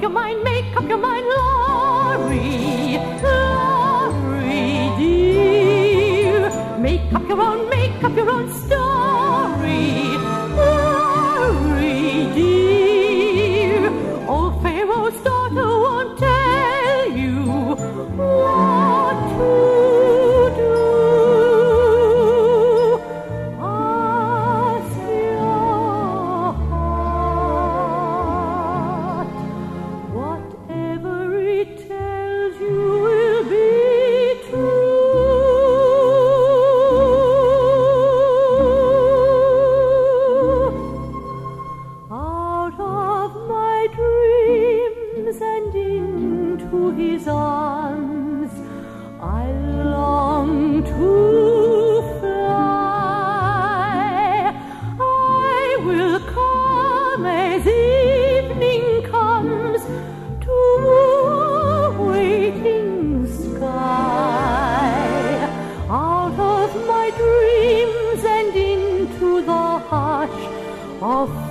up your mind, make up your mind, Laurey, Laurey dear. Make up your own, make up your own story. 好